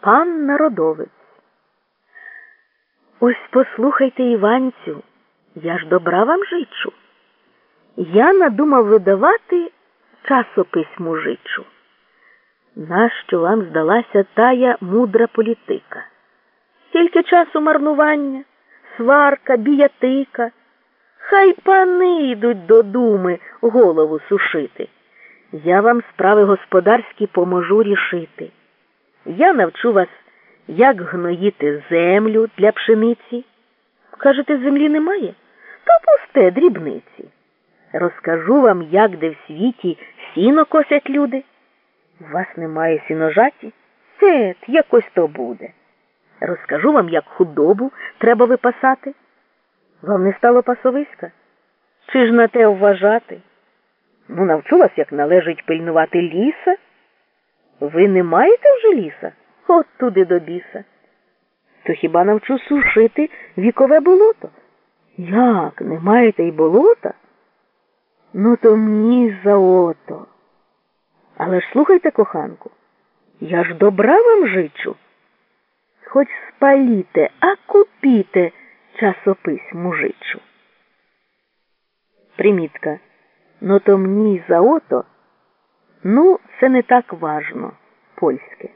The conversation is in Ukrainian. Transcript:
Пан народовець. Ось послухайте, Іванцю, я ж добра вам жичу. Я надумав видавати часопись мужичу. Нащо вам здалася тая мудра політика? Тільки часу марнування, сварка, біятика. Хай пани йдуть до думи голову сушити. Я вам справи господарські поможу рішити. Я навчу вас, як гноїти землю для пшениці. Кажете, землі немає? То пусте дрібниці. Розкажу вам, як де в світі сіно косять люди. У вас немає сіножаті? Тет, якось то буде. Розкажу вам, як худобу треба випасати. Вам не стало пасовиська? Чи ж на те вважати? Ну, навчу вас, як належить пильнувати ліса. Ви не маєте вже ліса? От туди до біса. То хіба навчу сушити вікове болото? Як, не маєте й болота? Ну, то мені за ото. Але ж слухайте, коханку, я ж добра вам жичу. Хоч спаліте, а купіте часопись мужичу. Примітка. Ну то мені за ото, ну, це не так важно, польське.